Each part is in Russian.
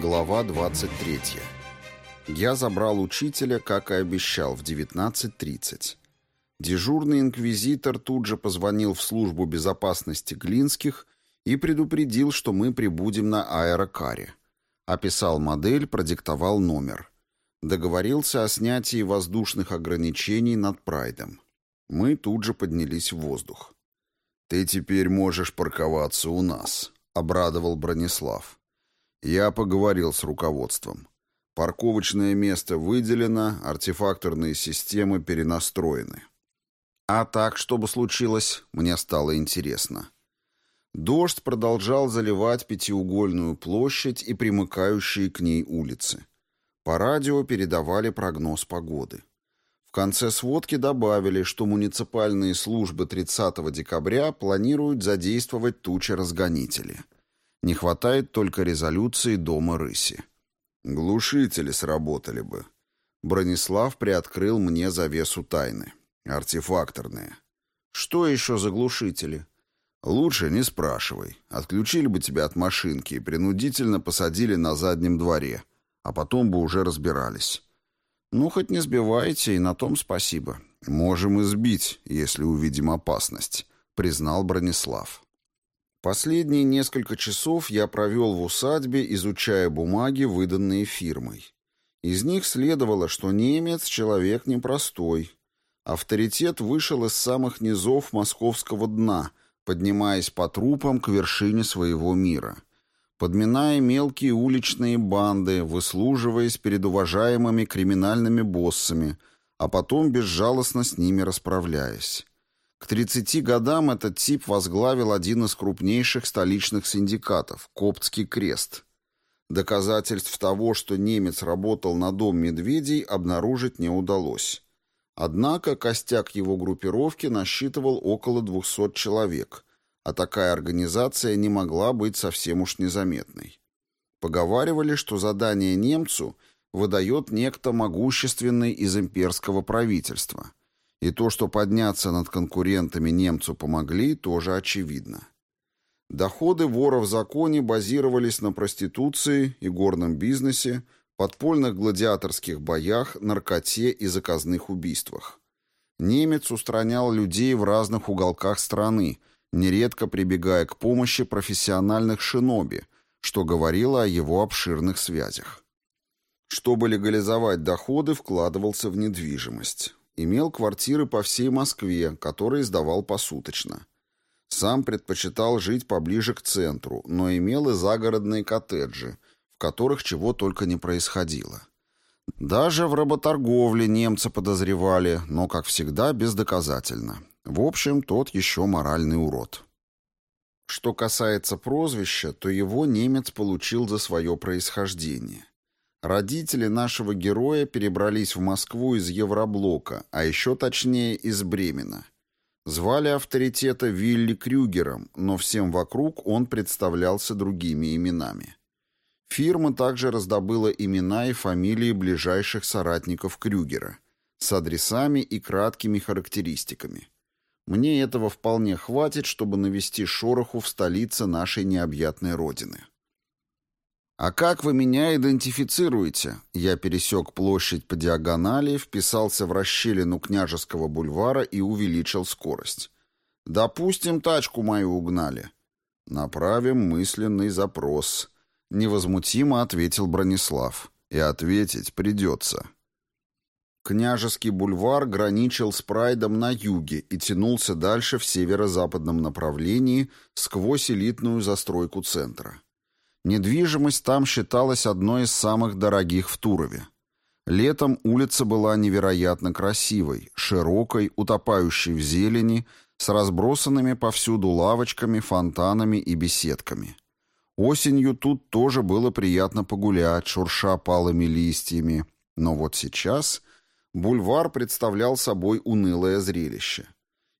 Глава 23. Я забрал учителя, как и обещал, в 19.30. Дежурный инквизитор тут же позвонил в службу безопасности Глинских и предупредил, что мы прибудем на аэрокаре. Описал модель, продиктовал номер. Договорился о снятии воздушных ограничений над Прайдом. Мы тут же поднялись в воздух. «Ты теперь можешь парковаться у нас», — обрадовал Бронислав. Я поговорил с руководством. Парковочное место выделено, артефакторные системы перенастроены. А так, что бы случилось, мне стало интересно. Дождь продолжал заливать пятиугольную площадь и примыкающие к ней улицы. По радио передавали прогноз погоды. В конце сводки добавили, что муниципальные службы 30 декабря планируют задействовать тучи-разгонители – не хватает только резолюции Дома Рыси. Глушители сработали бы. Бронислав приоткрыл мне завесу тайны. Артефакторные. Что еще за глушители? Лучше не спрашивай. Отключили бы тебя от машинки и принудительно посадили на заднем дворе, а потом бы уже разбирались. Ну, хоть не сбивайте, и на том спасибо. Можем избить, если увидим опасность, признал Бронислав. Последние несколько часов я провел в усадьбе, изучая бумаги, выданные фирмой. Из них следовало, что немец — человек непростой. Авторитет вышел из самых низов московского дна, поднимаясь по трупам к вершине своего мира. Подминая мелкие уличные банды, выслуживаясь перед уважаемыми криминальными боссами, а потом безжалостно с ними расправляясь. К 30 годам этот тип возглавил один из крупнейших столичных синдикатов – Коптский крест. Доказательств того, что немец работал на дом медведей, обнаружить не удалось. Однако костяк его группировки насчитывал около 200 человек, а такая организация не могла быть совсем уж незаметной. Поговаривали, что задание немцу выдает некто могущественный из имперского правительства – и то, что подняться над конкурентами немцу помогли, тоже очевидно. Доходы вора в законе базировались на проституции и горном бизнесе, подпольных гладиаторских боях, наркоте и заказных убийствах. Немец устранял людей в разных уголках страны, нередко прибегая к помощи профессиональных шиноби, что говорило о его обширных связях. Чтобы легализовать доходы, вкладывался в недвижимость. Имел квартиры по всей Москве, которые сдавал посуточно. Сам предпочитал жить поближе к центру, но имел и загородные коттеджи, в которых чего только не происходило. Даже в работорговле немца подозревали, но, как всегда, бездоказательно. В общем, тот еще моральный урод. Что касается прозвища, то его немец получил за свое происхождение. Родители нашего героя перебрались в Москву из Евроблока, а еще точнее из Бремена. Звали авторитета Вилли Крюгером, но всем вокруг он представлялся другими именами. Фирма также раздобыла имена и фамилии ближайших соратников Крюгера с адресами и краткими характеристиками. Мне этого вполне хватит, чтобы навести шороху в столице нашей необъятной родины. «А как вы меня идентифицируете?» Я пересек площадь по диагонали, вписался в расщелину княжеского бульвара и увеличил скорость. «Допустим, тачку мою угнали». «Направим мысленный запрос», — невозмутимо ответил Бронислав. «И ответить придется». Княжеский бульвар граничил с Прайдом на юге и тянулся дальше в северо-западном направлении сквозь элитную застройку центра. Недвижимость там считалась одной из самых дорогих в Турове. Летом улица была невероятно красивой, широкой, утопающей в зелени, с разбросанными повсюду лавочками, фонтанами и беседками. Осенью тут тоже было приятно погулять, шурша палыми листьями, но вот сейчас бульвар представлял собой унылое зрелище.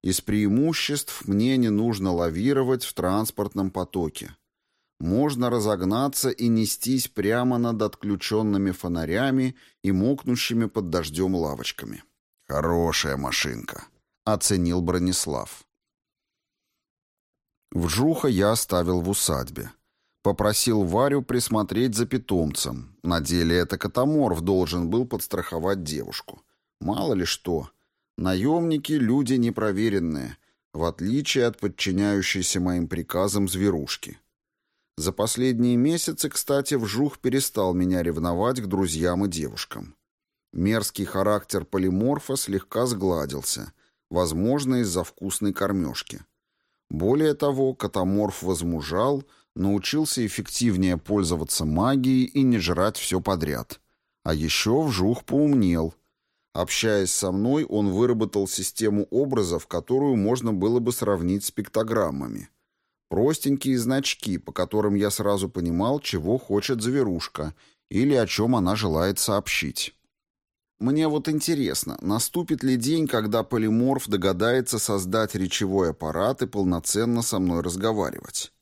Из преимуществ мне не нужно лавировать в транспортном потоке можно разогнаться и нестись прямо над отключенными фонарями и мокнущими под дождем лавочками. «Хорошая машинка», — оценил Бронислав. Вжуха я оставил в усадьбе. Попросил Варю присмотреть за питомцем. На деле это Катаморф должен был подстраховать девушку. Мало ли что. Наемники — люди непроверенные, в отличие от подчиняющейся моим приказам зверушки. За последние месяцы, кстати, вжух перестал меня ревновать к друзьям и девушкам. Мерзкий характер полиморфа слегка сгладился, возможно, из-за вкусной кормежки. Более того, катаморф возмужал, научился эффективнее пользоваться магией и не жрать все подряд. А еще вжух поумнел. Общаясь со мной, он выработал систему образов, которую можно было бы сравнить с пиктограммами. Простенькие значки, по которым я сразу понимал, чего хочет зверушка или о чем она желает сообщить. Мне вот интересно, наступит ли день, когда полиморф догадается создать речевой аппарат и полноценно со мной разговаривать?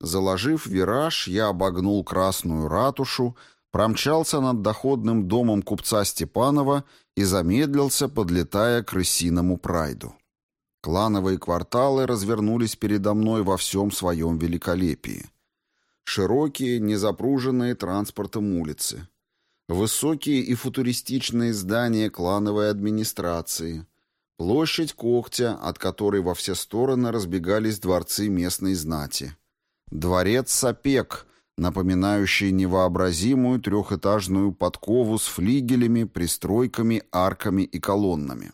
Заложив вираж, я обогнул Красную ратушу, промчался над доходным домом купца Степанова и замедлился, подлетая к рысиному прайду. Клановые кварталы развернулись передо мной во всем своем великолепии. Широкие, незапруженные транспортом улицы, Высокие и футуристичные здания клановой администрации. Площадь Когтя, от которой во все стороны разбегались дворцы местной знати. Дворец Сапек, напоминающий невообразимую трехэтажную подкову с флигелями, пристройками, арками и колоннами.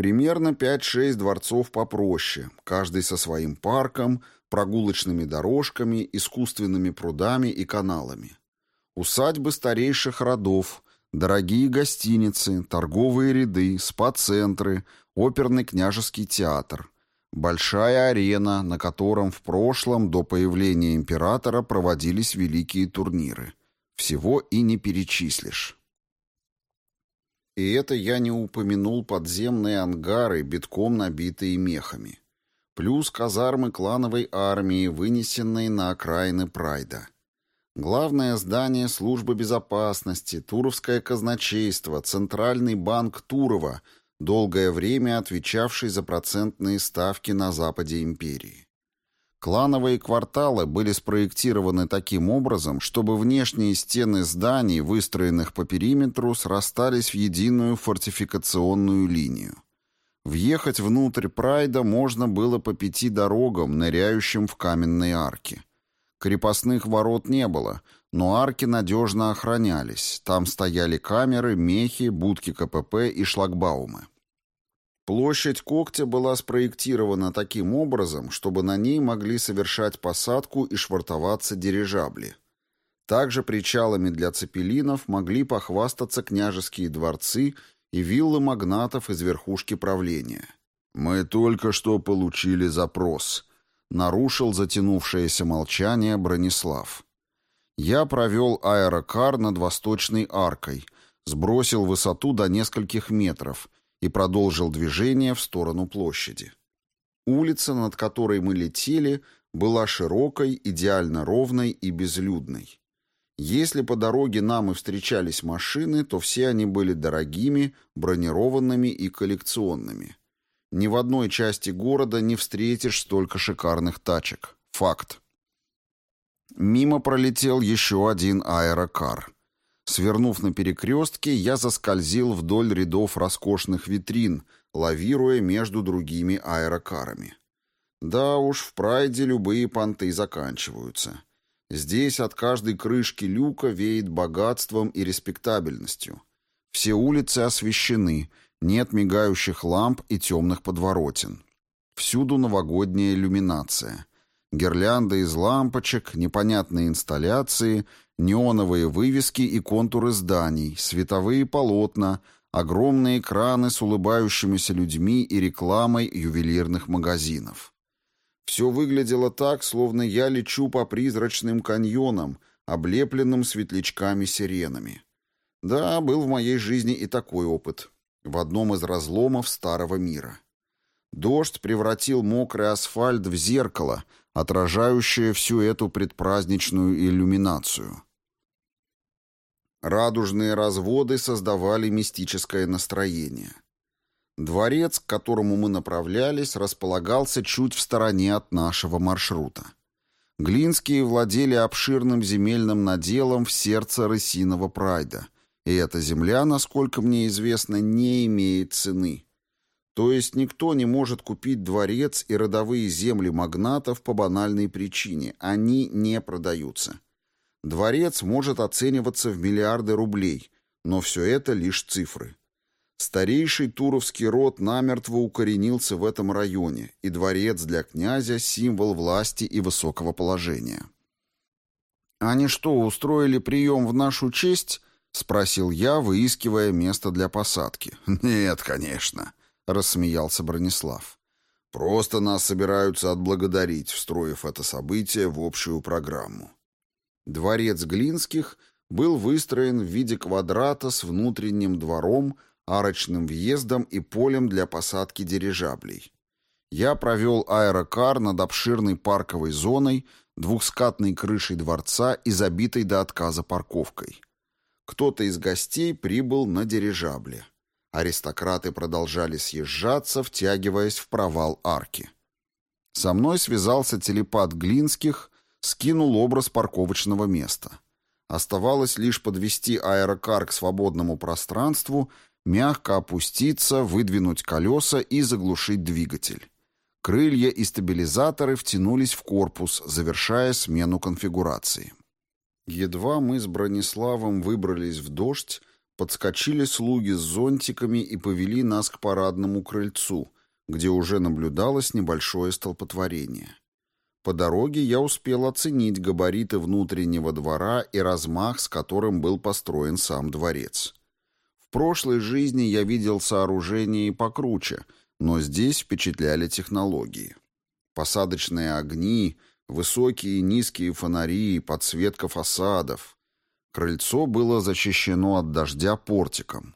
Примерно 5-6 дворцов попроще, каждый со своим парком, прогулочными дорожками, искусственными прудами и каналами. Усадьбы старейших родов, дорогие гостиницы, торговые ряды, спа-центры, оперный княжеский театр. Большая арена, на котором в прошлом, до появления императора, проводились великие турниры. Всего и не перечислишь. И это я не упомянул подземные ангары, битком набитые мехами. Плюс казармы клановой армии, вынесенные на окраины Прайда. Главное здание службы безопасности, Туровское казначейство, Центральный банк Турова, долгое время отвечавший за процентные ставки на западе империи. Клановые кварталы были спроектированы таким образом, чтобы внешние стены зданий, выстроенных по периметру, срастались в единую фортификационную линию. Въехать внутрь Прайда можно было по пяти дорогам, ныряющим в каменные арки. Крепостных ворот не было, но арки надежно охранялись. Там стояли камеры, мехи, будки КПП и шлагбаумы. Площадь когтя была спроектирована таким образом, чтобы на ней могли совершать посадку и швартоваться дирижабли. Также причалами для цепелинов могли похвастаться княжеские дворцы и виллы магнатов из верхушки правления. «Мы только что получили запрос», Нарушил затянувшееся молчание Бронислав. Я провел аэрокар над восточной аркой, сбросил высоту до нескольких метров и продолжил движение в сторону площади. Улица, над которой мы летели, была широкой, идеально ровной и безлюдной. Если по дороге нам и встречались машины, то все они были дорогими, бронированными и коллекционными. Ни в одной части города не встретишь столько шикарных тачек. Факт. Мимо пролетел еще один аэрокар. Свернув на перекрестке, я заскользил вдоль рядов роскошных витрин, лавируя между другими аэрокарами. Да уж, в прайде любые понты заканчиваются. Здесь от каждой крышки люка веет богатством и респектабельностью. Все улицы освещены, нет мигающих ламп и темных подворотен. Всюду новогодняя иллюминация. Гирлянды из лампочек, непонятные инсталляции, неоновые вывески и контуры зданий, световые полотна, огромные экраны с улыбающимися людьми и рекламой ювелирных магазинов. Все выглядело так, словно я лечу по призрачным каньонам, облепленным светлячками-сиренами. Да, был в моей жизни и такой опыт в одном из разломов старого мира. Дождь превратил мокрый асфальт в зеркало, отражающее всю эту предпраздничную иллюминацию. Радужные разводы создавали мистическое настроение. Дворец, к которому мы направлялись, располагался чуть в стороне от нашего маршрута. Глинские владели обширным земельным наделом в сердце рысиного прайда, и эта земля, насколько мне известно, не имеет цены. То есть никто не может купить дворец и родовые земли магнатов по банальной причине – они не продаются. Дворец может оцениваться в миллиарды рублей, но все это лишь цифры. Старейший туровский род намертво укоренился в этом районе, и дворец для князя – символ власти и высокого положения. «Они что, устроили прием в нашу честь?» — спросил я, выискивая место для посадки. «Нет, конечно», — рассмеялся Бронислав. «Просто нас собираются отблагодарить, встроив это событие в общую программу». Дворец Глинских был выстроен в виде квадрата с внутренним двором — арочным въездом и полем для посадки дирижаблей. Я провел аэрокар над обширной парковой зоной, двухскатной крышей дворца и забитой до отказа парковкой. Кто-то из гостей прибыл на дирижабле. Аристократы продолжали съезжаться, втягиваясь в провал арки. Со мной связался телепат Глинских, скинул образ парковочного места. Оставалось лишь подвести аэрокар к свободному пространству мягко опуститься, выдвинуть колеса и заглушить двигатель. Крылья и стабилизаторы втянулись в корпус, завершая смену конфигурации. Едва мы с Брониславом выбрались в дождь, подскочили слуги с зонтиками и повели нас к парадному крыльцу, где уже наблюдалось небольшое столпотворение. По дороге я успел оценить габариты внутреннего двора и размах, с которым был построен сам дворец. В прошлой жизни я видел сооружения и покруче, но здесь впечатляли технологии. Посадочные огни, высокие и низкие фонари, подсветка фасадов. Крыльцо было защищено от дождя портиком.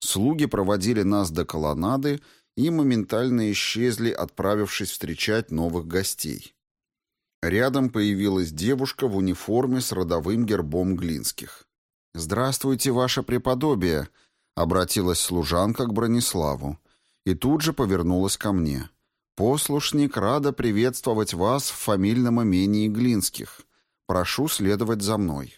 Слуги проводили нас до колоннады и моментально исчезли, отправившись встречать новых гостей. Рядом появилась девушка в униформе с родовым гербом Глинских. «Здравствуйте, ваше преподобие!» Обратилась служанка к Брониславу и тут же повернулась ко мне. «Послушник рада приветствовать вас в фамильном имении Глинских. Прошу следовать за мной».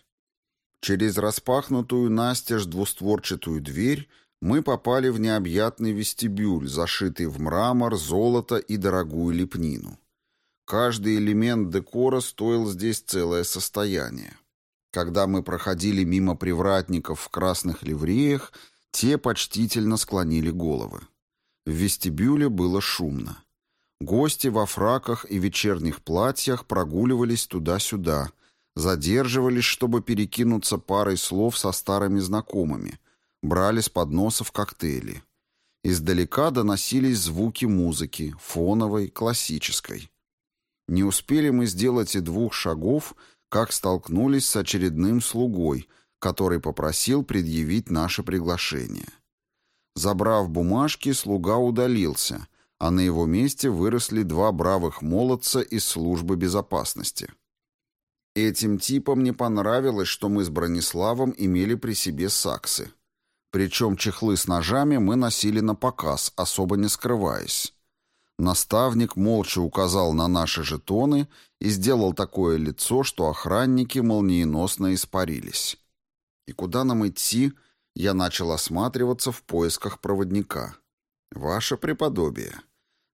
Через распахнутую настежь двустворчатую дверь мы попали в необъятный вестибюль, зашитый в мрамор, золото и дорогую лепнину. Каждый элемент декора стоил здесь целое состояние. Когда мы проходили мимо привратников в красных ливреях, те почтительно склонили головы. В вестибюле было шумно. Гости во фраках и вечерних платьях прогуливались туда-сюда, задерживались, чтобы перекинуться парой слов со старыми знакомыми, брали с подносов коктейли. Издалека доносились звуки музыки, фоновой, классической. Не успели мы сделать и двух шагов, как столкнулись с очередным слугой — который попросил предъявить наше приглашение. Забрав бумажки, слуга удалился, а на его месте выросли два бравых молодца из службы безопасности. Этим типам не понравилось, что мы с Брониславом имели при себе саксы. Причем чехлы с ножами мы носили на показ, особо не скрываясь. Наставник молча указал на наши жетоны и сделал такое лицо, что охранники молниеносно испарились. И куда нам идти, я начал осматриваться в поисках проводника. Ваше преподобие.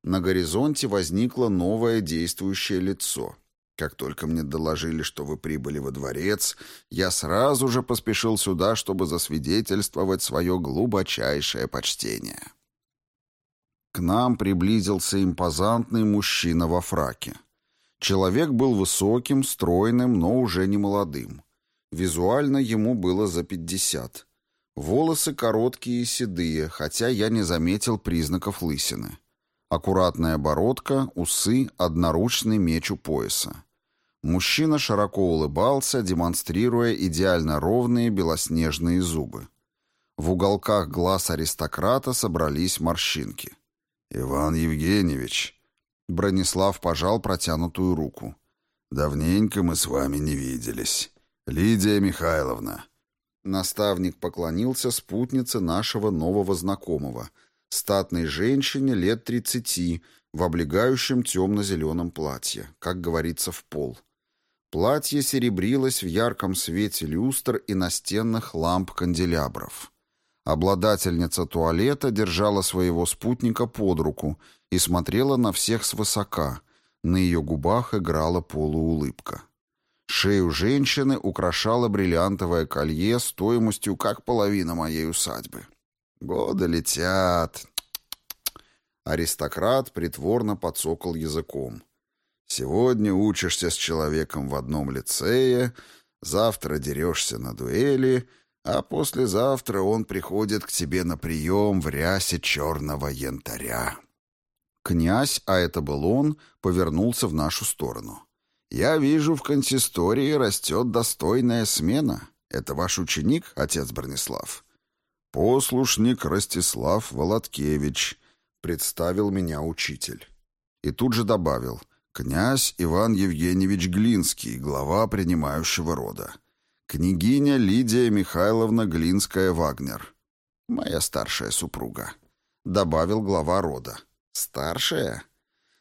На горизонте возникло новое действующее лицо. Как только мне доложили, что вы прибыли во дворец, я сразу же поспешил сюда, чтобы засвидетельствовать свое глубочайшее почтение. К нам приблизился импозантный мужчина во фраке. Человек был высоким, стройным, но уже не молодым. Визуально ему было за пятьдесят. Волосы короткие и седые, хотя я не заметил признаков лысины. Аккуратная бородка, усы, одноручный меч у пояса. Мужчина широко улыбался, демонстрируя идеально ровные белоснежные зубы. В уголках глаз аристократа собрались морщинки. «Иван Евгеньевич!» Бронислав пожал протянутую руку. «Давненько мы с вами не виделись. «Лидия Михайловна». Наставник поклонился спутнице нашего нового знакомого, статной женщине лет тридцати, в облегающем темно-зеленом платье, как говорится, в пол. Платье серебрилось в ярком свете люстр и настенных ламп канделябров. Обладательница туалета держала своего спутника под руку и смотрела на всех свысока. На ее губах играла полуулыбка. Шею женщины украшало бриллиантовое колье стоимостью как половина моей усадьбы. Годы летят. Аристократ притворно подсокал языком. Сегодня учишься с человеком в одном лицее, завтра дерешься на дуэли, а послезавтра он приходит к тебе на прием в рясе черного янтаря. Князь, а это был он, повернулся в нашу сторону. «Я вижу, в консистории растет достойная смена. Это ваш ученик, отец Бронислав?» «Послушник Ростислав Володкевич», — представил меня учитель. И тут же добавил — Князь Иван Евгеньевич Глинский, глава принимающего рода. Княгиня Лидия Михайловна Глинская-Вагнер. Моя старшая супруга. Добавил глава рода. Старшая?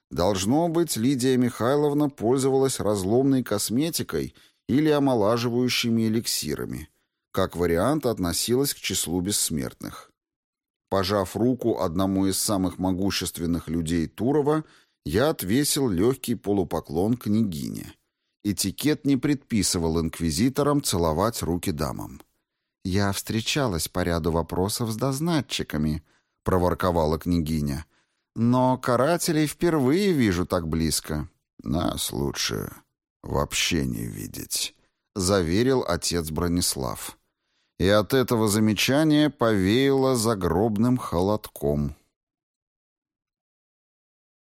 Должно быть, Лидия Михайловна пользовалась разломной косметикой или омолаживающими эликсирами. Как вариант, относилась к числу бессмертных. Пожав руку одному из самых могущественных людей Турова, я отвесил легкий полупоклон княгине. Этикет не предписывал инквизиторам целовать руки дамам. «Я встречалась по ряду вопросов с дознатчиками», — проворковала княгиня. «Но карателей впервые вижу так близко». «Нас лучше вообще не видеть», — заверил отец Бронислав. И от этого замечания повеяло загробным холодком.